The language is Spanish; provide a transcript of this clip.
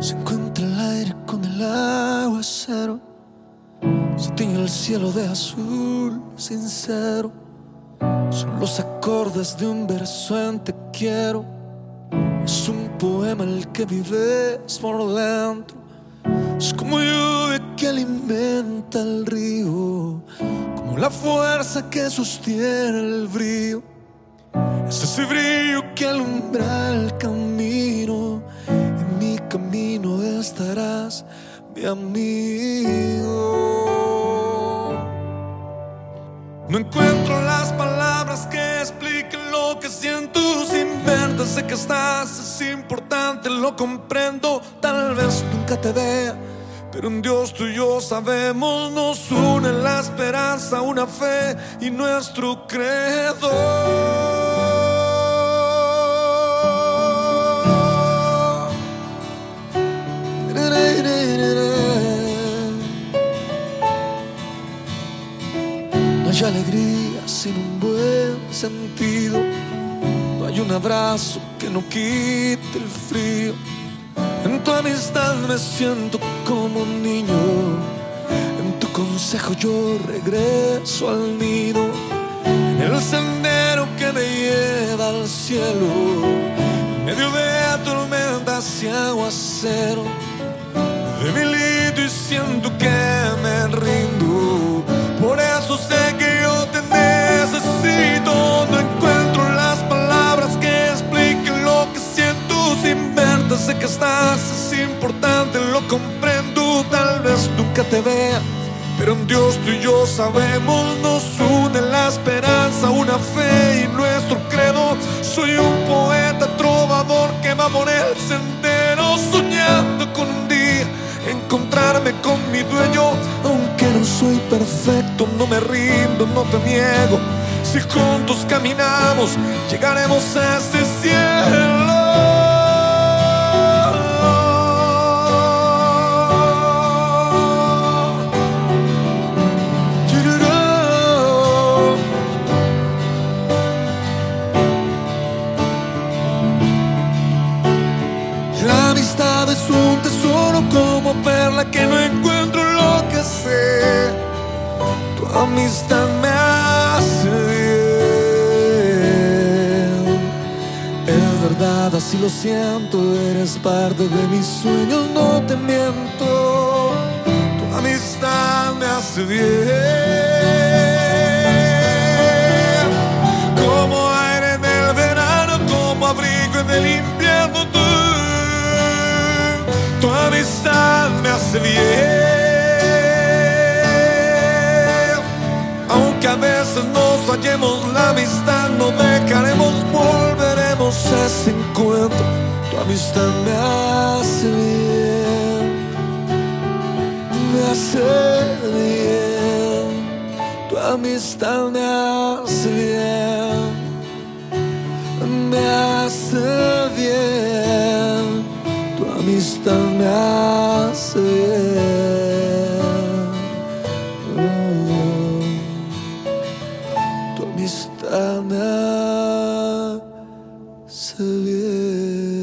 Se encuentra el aire con el agua cero. Se tiñe el cielo de azul sincero. Son los acordes de un verso en te quiero. Es un poema el que vives por dentro. Es como lluvia que alimenta el río. Como la fuerza que sostiene el brillo. Es ese brillo que alumbra el camino camino mi amigo. No encuentro las palabras que expliquen lo que siento sin verte. Sé que estás, es importante, lo comprendo. Tal vez nunca te vea, pero un Dios tú y yo sabemos. Nos une la esperanza, una fe y nuestro credo. Hay alegría sin un buen sentido. No hay un abrazo que no quite el frío. En tu amistad me siento como un niño. En tu consejo yo regreso al nido. En el sendero que me lleva al cielo. En medio de tormentas y aguacero. Debilito y siento que importante, lo comprendo. Tal vez nunca te vea. Pero en Dios tú y yo sabemos, nos une la esperanza, una fe y nuestro credo. Soy un poeta trovador que va por el sendero soñando con un día encontrarme con mi dueño. Aunque no soy perfecto, no me rindo, no te niego. Si juntos caminamos, llegaremos a ese como perla que no encuentro lo que sé. Tu amistad me hace bien. Es verdad, así lo siento. Eres parte de mis sueños, no te miento. Tu amistad me hace bien. Veces nos fallemos, la amistad no dejaremos, volveremos a ese encuentro. Tu amistad me hace bien, me hace bien. Tu amistad me hace bien, me hace bien tu amistad me hace bien. на свет.